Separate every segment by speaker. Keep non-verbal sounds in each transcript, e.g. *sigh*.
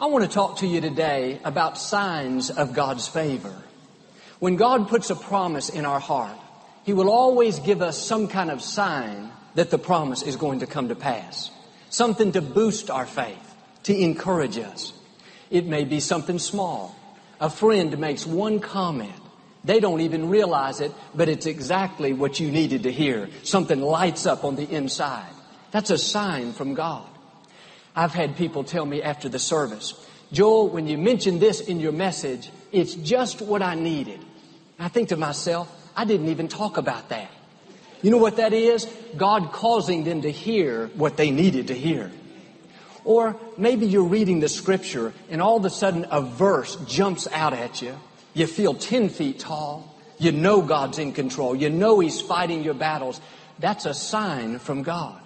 Speaker 1: I want to talk to you today about signs of God's favor. When God puts a promise in our heart, He will always give us some kind of sign that the promise is going to come to pass. Something to boost our faith, to encourage us. It may be something small. A friend makes one comment. They don't even realize it, but it's exactly what you needed to hear. Something lights up on the inside. That's a sign from God. I've had people tell me after the service, Joel, when you mentioned this in your message, it's just what I needed. I think to myself, I didn't even talk about that. You know what that is? God causing them to hear what they needed to hear. Or maybe you're reading the scripture and all of a sudden a verse jumps out at you. You feel 10 feet tall. You know God's in control. You know He's fighting your battles. That's a sign from God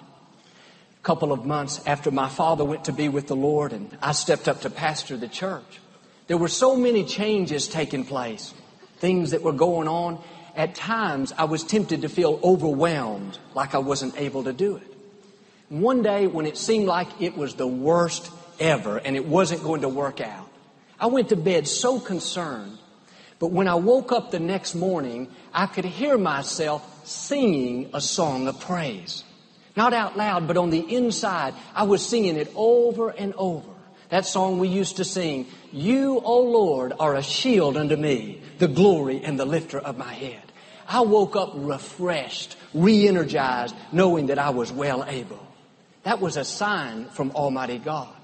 Speaker 1: couple of months after my father went to be with the Lord and I stepped up to pastor the church. There were so many changes taking place, things that were going on. At times, I was tempted to feel overwhelmed, like I wasn't able to do it. One day, when it seemed like it was the worst ever and it wasn't going to work out, I went to bed so concerned. But when I woke up the next morning, I could hear myself singing a song of praise. Not out loud, but on the inside, I was singing it over and over. That song we used to sing, You, O Lord, are a shield unto me, the glory and the lifter of my head. I woke up refreshed, re-energized, knowing that I was well able. That was a sign from Almighty God.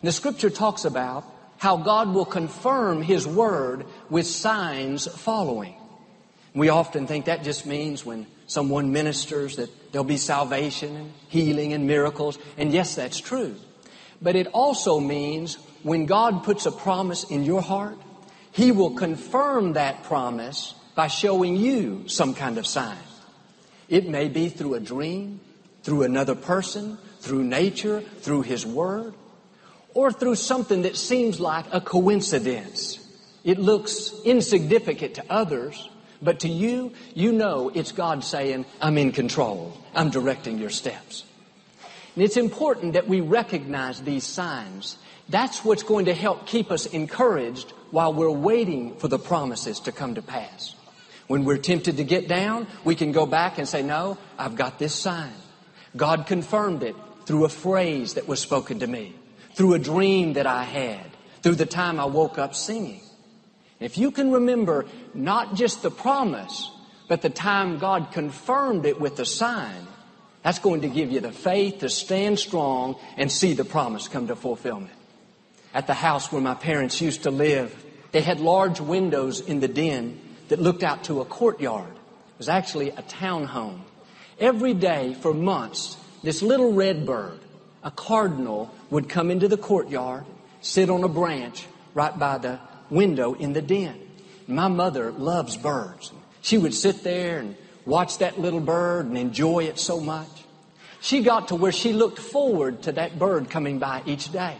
Speaker 1: And the scripture talks about how God will confirm His word with signs following. We often think that just means when someone ministers that there'll be salvation and healing and miracles. And yes, that's true. But it also means when God puts a promise in your heart, He will confirm that promise by showing you some kind of sign. It may be through a dream, through another person, through nature, through His Word, or through something that seems like a coincidence. It looks insignificant to others, but to you, you know it's God saying, I'm in control. I'm directing your steps. And it's important that we recognize these signs. That's what's going to help keep us encouraged while we're waiting for the promises to come to pass. When we're tempted to get down, we can go back and say, no, I've got this sign. God confirmed it through a phrase that was spoken to me, through a dream that I had, through the time I woke up singing. If you can remember not just the promise, but the time God confirmed it with the sign, that's going to give you the faith to stand strong and see the promise come to fulfillment. At the house where my parents used to live, they had large windows in the den that looked out to a courtyard. It was actually a townhome. Every day for months, this little red bird, a cardinal, would come into the courtyard, sit on a branch right by the window in the den. My mother loves birds. She would sit there and watch that little bird and enjoy it so much. She got to where she looked forward to that bird coming by each day.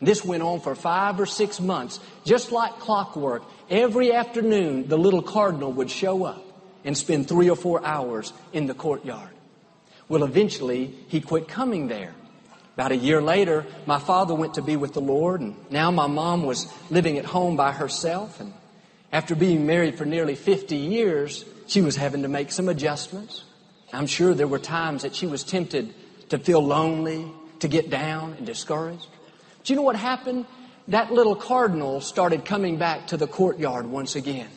Speaker 1: This went on for five or six months, just like clockwork. Every afternoon, the little cardinal would show up and spend three or four hours in the courtyard. Well, eventually, he quit coming there. About a year later, my father went to be with the Lord, and now my mom was living at home by herself. And after being married for nearly 50 years, she was having to make some adjustments. I'm sure there were times that she was tempted to feel lonely, to get down and discouraged. Do you know what happened? That little cardinal started coming back to the courtyard once again.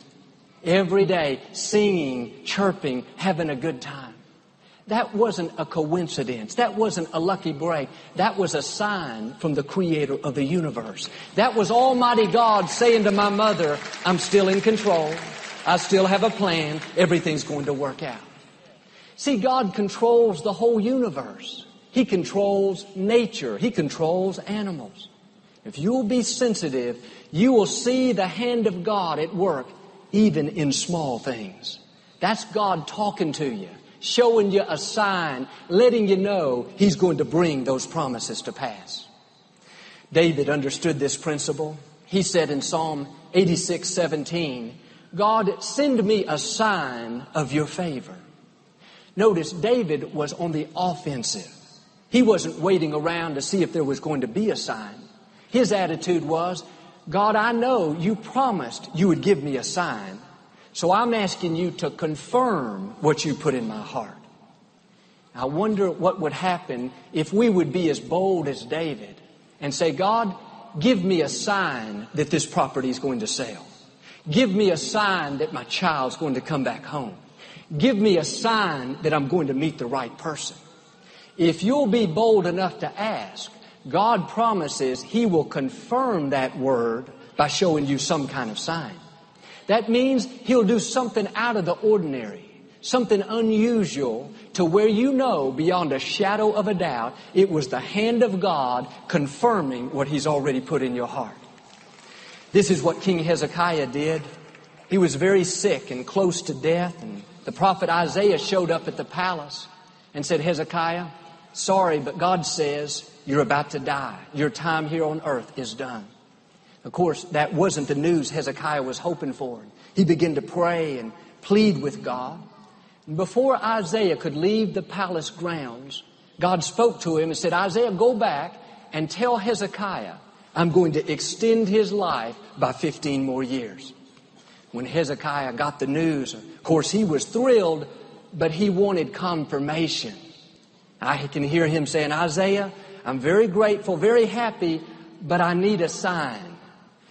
Speaker 1: Every day, singing, chirping, having a good time. That wasn't a coincidence. That wasn't a lucky break. That was a sign from the creator of the universe. That was Almighty God saying to my mother, I'm still in control. I still have a plan. Everything's going to work out. See, God controls the whole universe. He controls nature. He controls animals. If you'll be sensitive, you will see the hand of God at work even in small things. That's God talking to you showing you a sign, letting you know He's going to bring those promises to pass. David understood this principle. He said in Psalm 86, 17, God, send me a sign of your favor. Notice David was on the offensive. He wasn't waiting around to see if there was going to be a sign. His attitude was, God, I know you promised you would give me a sign, so I'm asking you to confirm what you put in my heart. I wonder what would happen if we would be as bold as David and say, God, give me a sign that this property is going to sell. Give me a sign that my child's going to come back home. Give me a sign that I'm going to meet the right person. If you'll be bold enough to ask, God promises He will confirm that word by showing you some kind of sign. That means He'll do something out of the ordinary, something unusual to where you know beyond a shadow of a doubt it was the hand of God confirming what He's already put in your heart. This is what King Hezekiah did. He was very sick and close to death and the prophet Isaiah showed up at the palace and said, Hezekiah, sorry, but God says you're about to die. Your time here on earth is done. Of course, that wasn't the news Hezekiah was hoping for. He began to pray and plead with God. And before Isaiah could leave the palace grounds, God spoke to him and said, Isaiah, go back and tell Hezekiah I'm going to extend his life by 15 more years. When Hezekiah got the news, of course, he was thrilled, but he wanted confirmation. I can hear him saying, Isaiah, I'm very grateful, very happy, but I need a sign.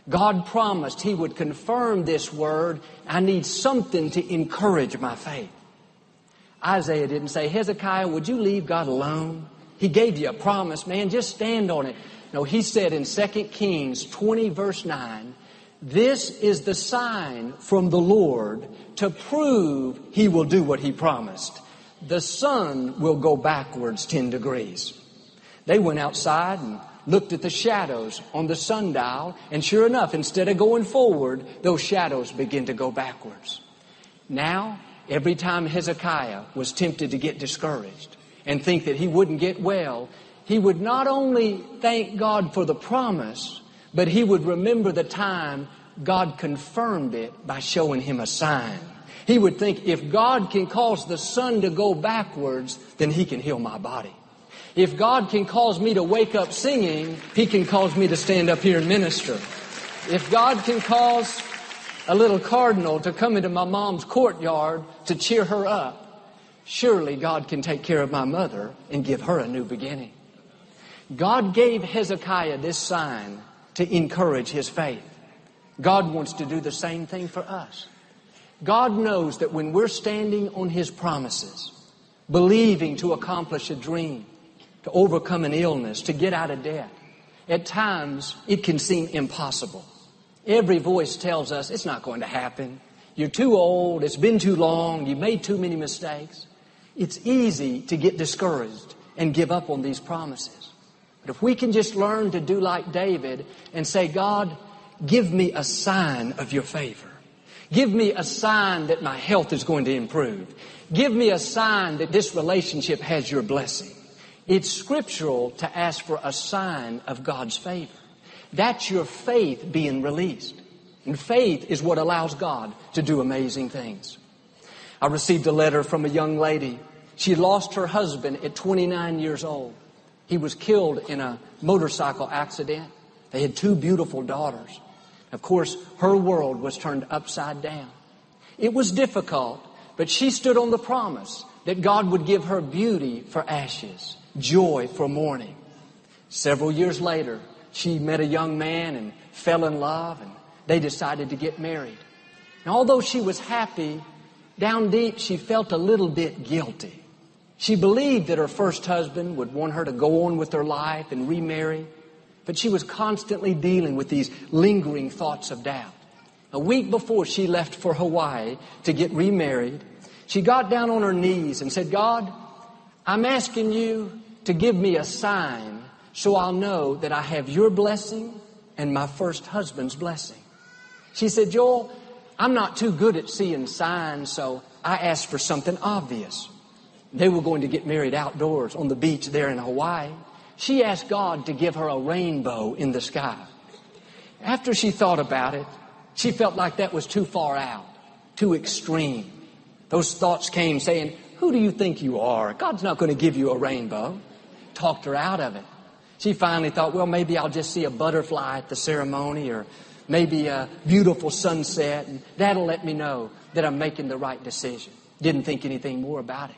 Speaker 1: God promised He would confirm this word. I need something to encourage my faith. Isaiah didn't say, Hezekiah, would you leave God alone? He gave you a promise, man. Just stand on it. No, he said in 2 Kings 20 verse 9, this is the sign from the Lord to prove he will do what he promised. The sun will go backwards 10 degrees. They went outside and looked at the shadows on the sundial, and sure enough, instead of going forward, those shadows begin to go backwards. Now, every time Hezekiah was tempted to get discouraged and think that he wouldn't get well, he would not only thank God for the promise, but he would remember the time God confirmed it by showing him a sign. He would think, if God can cause the sun to go backwards, then he can heal my body. If God can cause me to wake up singing, he can cause me to stand up here and minister. If God can cause a little cardinal to come into my mom's courtyard to cheer her up, surely God can take care of my mother and give her a new beginning. God gave Hezekiah this sign to encourage his faith. God wants to do the same thing for us. God knows that when we're standing on His promises, believing to accomplish a dream, to overcome an illness, to get out of debt, at times it can seem impossible. Every voice tells us it's not going to happen. You're too old. It's been too long. You made too many mistakes. It's easy to get discouraged and give up on these promises. But if we can just learn to do like David and say, God, give me a sign of your favor. Give me a sign that my health is going to improve. Give me a sign that this relationship has your blessing. It's scriptural to ask for a sign of God's favor. That's your faith being released. And faith is what allows God to do amazing things. I received a letter from a young lady. She lost her husband at 29 years old. He was killed in a motorcycle accident. They had two beautiful daughters. Of course, her world was turned upside down. It was difficult, but she stood on the promise that God would give her beauty for ashes, joy for mourning. Several years later, she met a young man and fell in love and they decided to get married. And although she was happy, down deep she felt a little bit guilty. She believed that her first husband would want her to go on with her life and remarry, but she was constantly dealing with these lingering thoughts of doubt. A week before she left for Hawaii to get remarried, she got down on her knees and said, God, I'm asking you to give me a sign so I'll know that I have your blessing and my first husband's blessing. She said, Joel, I'm not too good at seeing signs, so I asked for something obvious. They were going to get married outdoors on the beach there in Hawaii. She asked God to give her a rainbow in the sky. After she thought about it, she felt like that was too far out, too extreme. Those thoughts came saying, Who do you think you are? God's not going to give you a rainbow. Talked her out of it. She finally thought, well, maybe I'll just see a butterfly at the ceremony or maybe a beautiful sunset, and that'll let me know that I'm making the right decision. Didn't think anything more about it.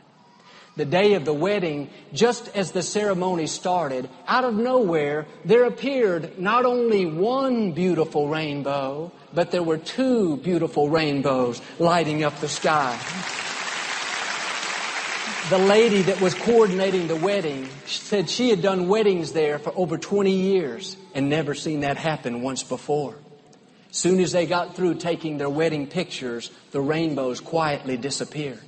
Speaker 1: The day of the wedding, just as the ceremony started, out of nowhere, there appeared not only one beautiful rainbow, but there were two beautiful rainbows lighting up the sky the lady that was coordinating the wedding said she had done weddings there for over 20 years and never seen that happen once before. Soon as they got through taking their wedding pictures, the rainbows quietly disappeared.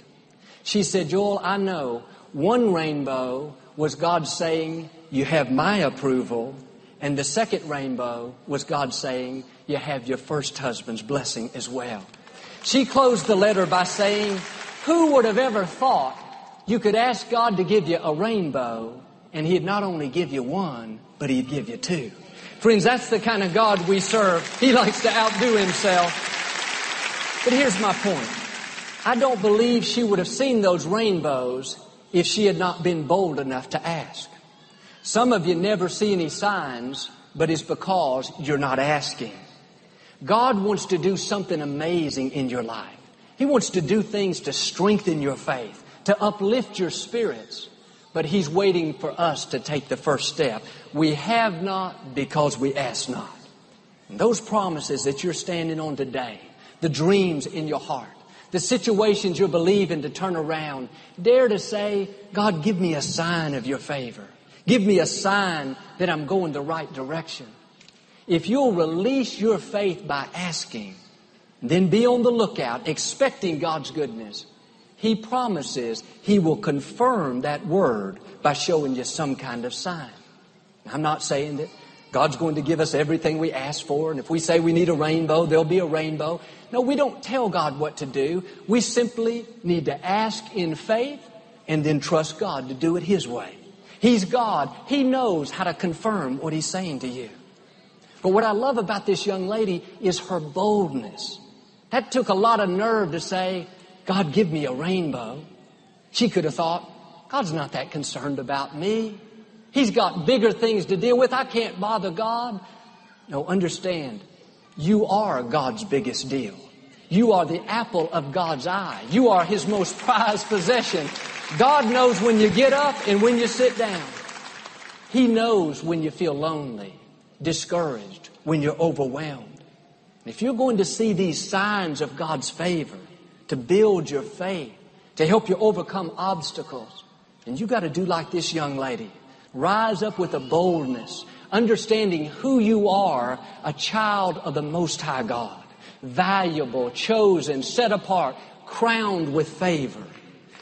Speaker 1: She said, Joel, I know one rainbow was God saying, you have my approval. And the second rainbow was God saying, you have your first husband's blessing as well. She closed the letter by saying, who would have ever thought you could ask God to give you a rainbow, and He'd not only give you one, but He'd give you two. Friends, that's the kind of God we serve. He likes to outdo Himself. But here's my point. I don't believe she would have seen those rainbows if she had not been bold enough to ask. Some of you never see any signs, but it's because you're not asking. God wants to do something amazing in your life. He wants to do things to strengthen your faith to uplift your spirits. But He's waiting for us to take the first step. We have not because we ask not. And those promises that you're standing on today, the dreams in your heart, the situations you're believing to turn around, dare to say, God, give me a sign of your favor. Give me a sign that I'm going the right direction. If you'll release your faith by asking, then be on the lookout, expecting God's goodness. He promises He will confirm that word by showing you some kind of sign. I'm not saying that God's going to give us everything we ask for, and if we say we need a rainbow, there'll be a rainbow. No, we don't tell God what to do. We simply need to ask in faith and then trust God to do it His way. He's God. He knows how to confirm what He's saying to you. But what I love about this young lady is her boldness. That took a lot of nerve to say, God, give me a rainbow. She could have thought, God's not that concerned about me. He's got bigger things to deal with. I can't bother God. No, understand, you are God's biggest deal. You are the apple of God's eye. You are His most prized possession. God knows when you get up and when you sit down. He knows when you feel lonely, discouraged, when you're overwhelmed. If you're going to see these signs of God's favor, to build your faith, to help you overcome obstacles. And you got to do like this young lady. Rise up with a boldness, understanding who you are, a child of the Most High God. Valuable, chosen, set apart, crowned with favor.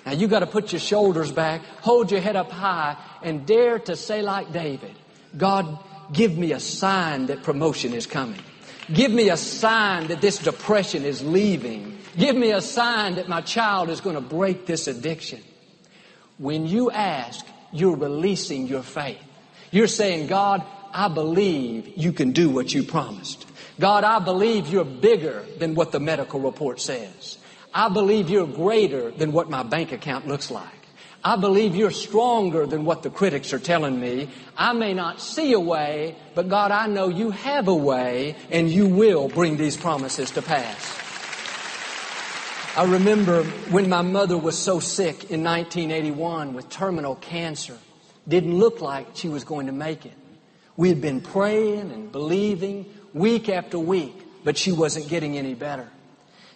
Speaker 1: Now you got to put your shoulders back, hold your head up high, and dare to say like David, God, give me a sign that promotion is coming. Give me a sign that this depression is leaving. Give me a sign that my child is going to break this addiction. When you ask, you're releasing your faith. You're saying, God, I believe you can do what you promised. God, I believe you're bigger than what the medical report says. I believe you're greater than what my bank account looks like. I believe you're stronger than what the critics are telling me. I may not see a way, but God, I know you have a way and you will bring these promises to pass. I remember when my mother was so sick in 1981 with terminal cancer. Didn't look like she was going to make it. We had been praying and believing week after week, but she wasn't getting any better.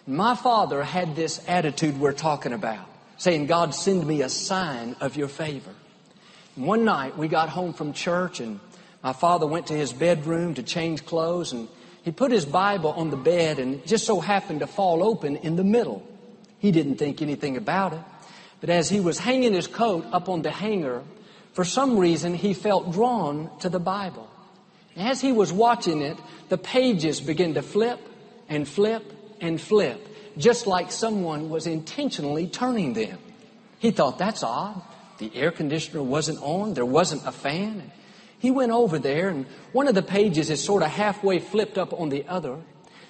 Speaker 1: My father had this attitude we're talking about, saying, God, send me a sign of your favor. One night we got home from church and my father went to his bedroom to change clothes and he put his Bible on the bed and it just so happened to fall open in the middle. He didn't think anything about it. But as he was hanging his coat up on the hanger, for some reason he felt drawn to the Bible. As he was watching it, the pages began to flip and flip and flip, just like someone was intentionally turning them. He thought, that's odd. The air conditioner wasn't on. There wasn't a fan. He went over there and one of the pages is sort of halfway flipped up on the other.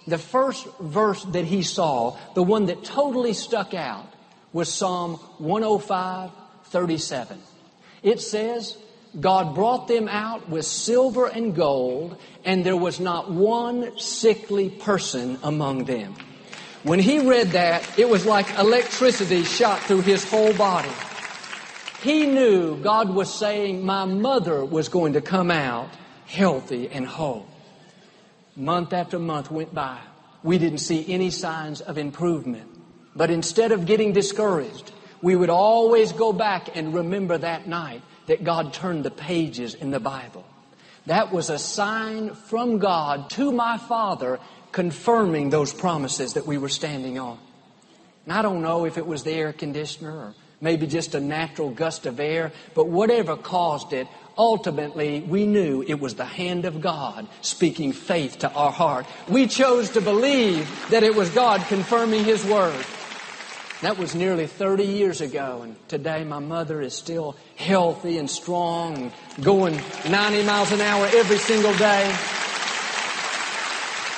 Speaker 1: The first verse that he saw, the one that totally stuck out, was Psalm 105, 37. It says, God brought them out with silver and gold, and there was not one sickly person among them. When he read that, it was like electricity shot through his whole body. He knew God was saying my mother was going to come out healthy and whole. Month after month went by. We didn't see any signs of improvement. But instead of getting discouraged, we would always go back and remember that night that God turned the pages in the Bible. That was a sign from God to my father confirming those promises that we were standing on. And I don't know if it was the air conditioner or maybe just a natural gust of air, but whatever caused it, ultimately we knew it was the hand of God speaking faith to our heart. We chose to believe that it was God confirming His Word. That was nearly 30 years ago, and today my mother is still healthy and strong going 90 miles an hour every single day.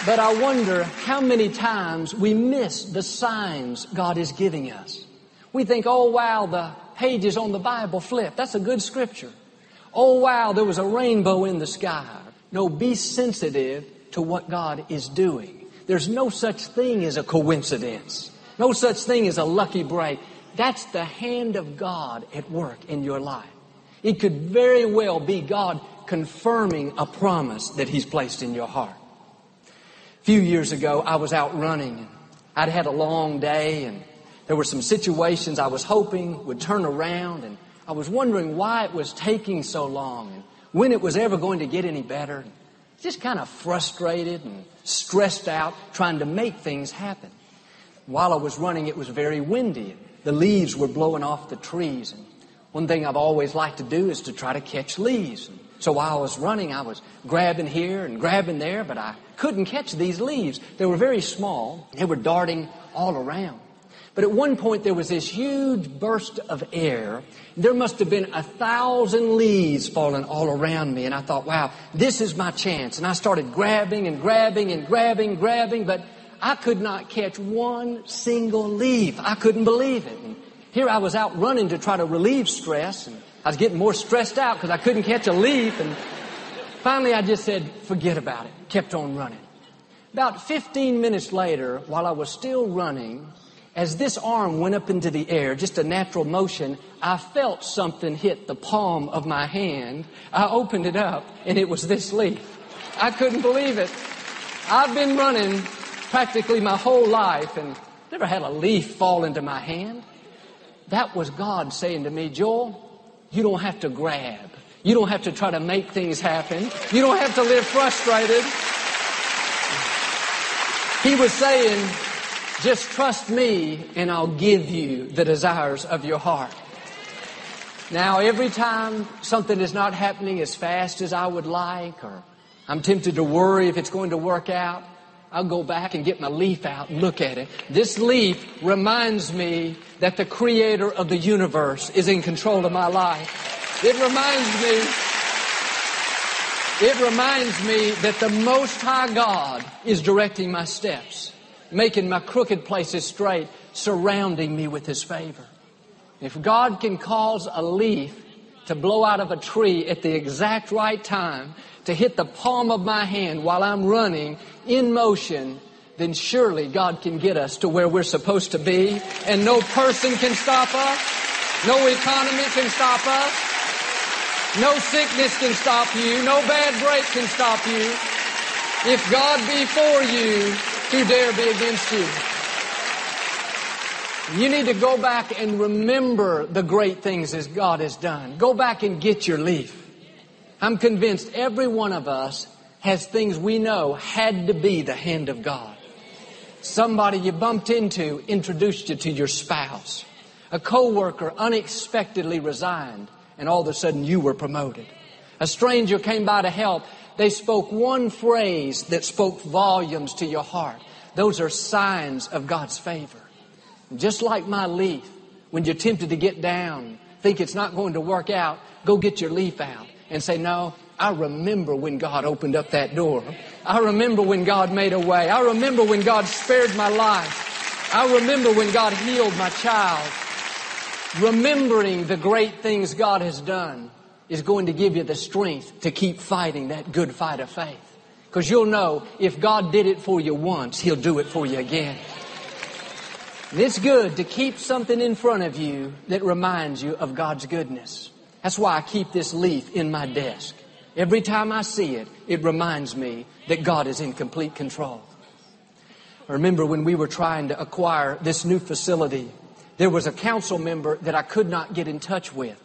Speaker 1: But I wonder how many times we miss the signs God is giving us. We think, oh wow, the pages on the Bible flip. That's a good scripture. Oh wow, there was a rainbow in the sky. No, be sensitive to what God is doing. There's no such thing as a coincidence. No such thing as a lucky break. That's the hand of God at work in your life. It could very well be God confirming a promise that He's placed in your heart. A few years ago, I was out running. I'd had a long day and there were some situations I was hoping would turn around and I was wondering why it was taking so long and when it was ever going to get any better. Just kind of frustrated and stressed out trying to make things happen. While I was running, it was very windy. The leaves were blowing off the trees. And one thing I've always liked to do is to try to catch leaves. And so while I was running, I was grabbing here and grabbing there, but I couldn't catch these leaves. They were very small. They were darting all around. But at one point there was this huge burst of air. There must have been a thousand leaves falling all around me. And I thought, wow, this is my chance. And I started grabbing and grabbing and grabbing, grabbing, but I could not catch one single leaf. I couldn't believe it. And here I was out running to try to relieve stress and I was getting more stressed out because I couldn't catch a leaf and finally I just said, forget about it. Kept on running. About 15 minutes later, while I was still running, as this arm went up into the air, just a natural motion, I felt something hit the palm of my hand. I opened it up and it was this leaf. I couldn't believe it. I've been running practically my whole life and never had a leaf fall into my hand. That was God saying to me, Joel, you don't have to grab. You don't have to try to make things happen. You don't have to live frustrated. He was saying, just trust me and I'll give you the desires of your heart. Now, every time something is not happening as fast as I would like, or I'm tempted to worry if it's going to work out, I'll go back and get my leaf out and look at it. This leaf reminds me that the creator of the universe is in control of my life. It reminds me, it reminds me that the Most High God is directing my steps, making my crooked places straight, surrounding me with His favor. If God can cause a leaf to blow out of a tree at the exact right time, to hit the palm of my hand while I'm running in motion, then surely God can get us to where we're supposed to be. And no person can stop us. No economy can stop us. No sickness can stop you. No bad break can stop you. If God be for you, who dare be against you? You need to go back and remember the great things that God has done. Go back and get your leaf. I'm convinced every one of us has things we know had to be the hand of God. Somebody you bumped into introduced you to your spouse. A coworker unexpectedly resigned and all of a sudden you were promoted. A stranger came by to help. They spoke one phrase that spoke volumes to your heart. Those are signs of God's favor. Just like my leaf, when you're tempted to get down, think it's not going to work out, go get your leaf out and say, no, I remember when God opened up that door. I remember when God made a way. I remember when God spared my life. I remember when God healed my child. Remembering the great things God has done is going to give you the strength to keep fighting that good fight of faith. Because you'll know if God did it for you once, He'll do it for you again. And it's good to keep something in front of you that reminds you of God's goodness. That's why I keep this leaf in my desk. Every time I see it, it reminds me that God is in complete control. I remember when we were trying to acquire this new facility, there was a council member that I could not get in touch with.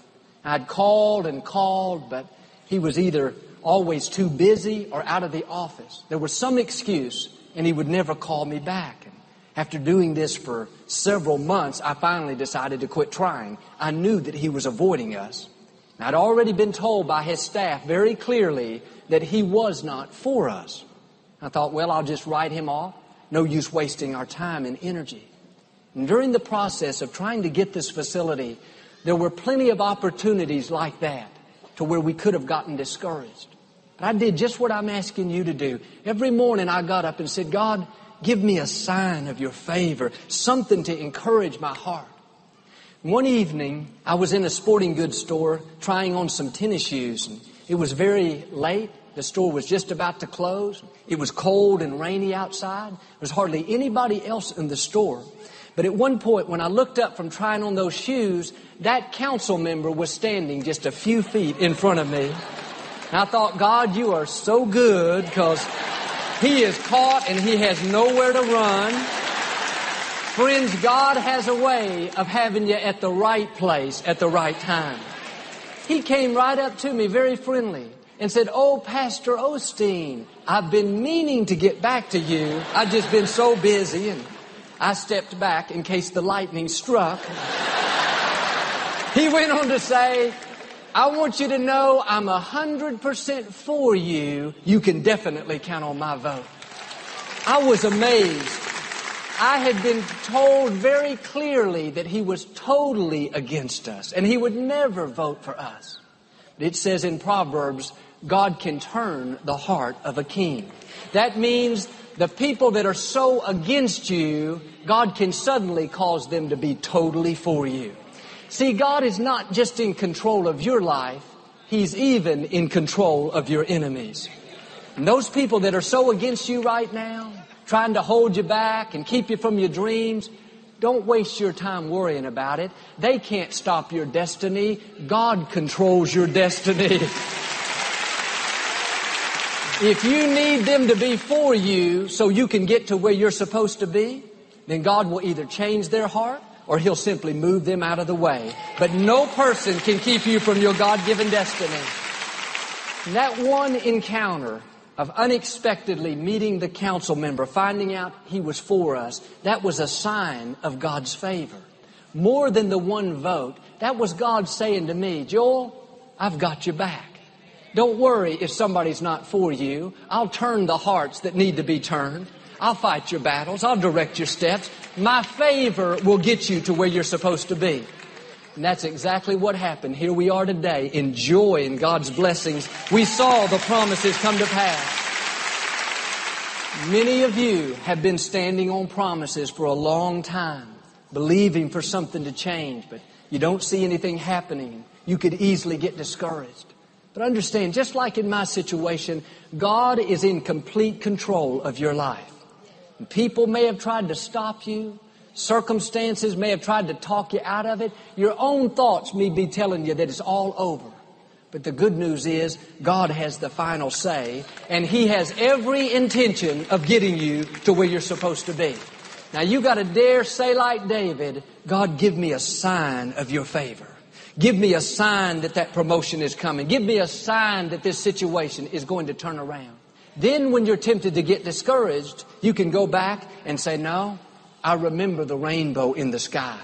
Speaker 1: I'd called and called, but he was either always too busy or out of the office. There was some excuse, and he would never call me back. And after doing this for several months, I finally decided to quit trying. I knew that he was avoiding us. I'd already been told by his staff very clearly that he was not for us. I thought, well, I'll just write him off. No use wasting our time and energy. And during the process of trying to get this facility, there were plenty of opportunities like that to where we could have gotten discouraged. But I did just what I'm asking you to do. Every morning I got up and said, God, give me a sign of your favor, something to encourage my heart. One evening, I was in a sporting goods store trying on some tennis shoes. And it was very late. The store was just about to close. It was cold and rainy outside. There was hardly anybody else in the store. But at one point, when I looked up from trying on those shoes, that council member was standing just a few feet in front of me. And I thought, God, you are so good because he is caught and he has nowhere to run. Friends, God has a way of having you at the right place at the right time. He came right up to me very friendly and said, Oh, Pastor Osteen, I've been meaning to get back to you. I've just been so busy. And I stepped back in case the lightning struck. he went on to say, I want you to know I'm a hundred percent for you. You can definitely count on my vote. I was amazed. I had been told very clearly that he was totally against us and he would never vote for us. It says in Proverbs, God can turn the heart of a king. That means the people that are so against you, God can suddenly cause them to be totally for you. See, God is not just in control of your life, He's even in control of your enemies. And those people that are so against you right now, trying to hold you back and keep you from your dreams, don't waste your time worrying about it. They can't stop your destiny. God controls your destiny. *laughs* if you need them to be for you so you can get to where you're supposed to be, then God will either change their heart or he'll simply move them out of the way. But no person can keep you from your God-given destiny. That one encounter of unexpectedly meeting the council member, finding out he was for us, that was a sign of God's favor. More than the one vote, that was God saying to me, Joel, I've got your back. Don't worry if somebody's not for you. I'll turn the hearts that need to be turned. I'll fight your battles. I'll direct your steps. My favor will get you to where you're supposed to be. And that's exactly what happened. Here we are today, enjoying God's blessings. We saw the promises come to pass. Many of you have been standing on promises for a long time, believing for something to change, but you don't see anything happening. You could easily get discouraged. But understand, just like in my situation, God is in complete control of your life. People may have tried to stop you. Circumstances may have tried to talk you out of it. Your own thoughts may be telling you that it's all over. But the good news is God has the final say and He has every intention of getting you to where you're supposed to be. Now you gotta dare say like David, God give me a sign of your favor. Give me a sign that that promotion is coming. Give me a sign that this situation is going to turn around. Then when you're tempted to get discouraged, you can go back and say, no, I remember the rainbow in the sky.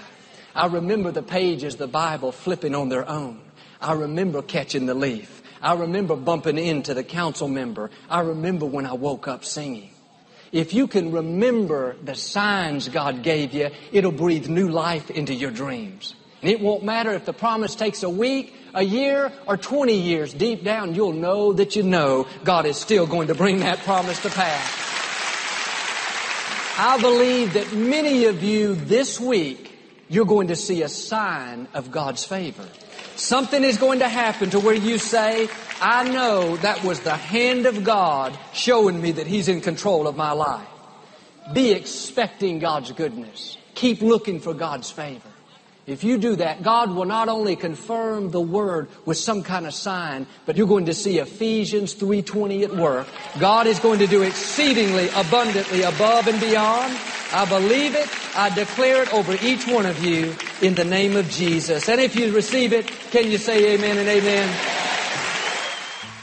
Speaker 1: I remember the pages of the Bible flipping on their own. I remember catching the leaf. I remember bumping into the council member. I remember when I woke up singing. If you can remember the signs God gave you, it'll breathe new life into your dreams. And it won't matter if the promise takes a week, a year, or 20 years. Deep down, you'll know that you know God is still going to bring that promise to pass. I believe that many of you this week, you're going to see a sign of God's favor. Something is going to happen to where you say, I know that was the hand of God showing me that He's in control of my life. Be expecting God's goodness. Keep looking for God's favor. If you do that, God will not only confirm the word with some kind of sign, but you're going to see Ephesians 3.20 at work. God is going to do exceedingly abundantly above and beyond. I believe it. I declare it over each one of you in the name of Jesus. And if you receive it, can you say amen and amen?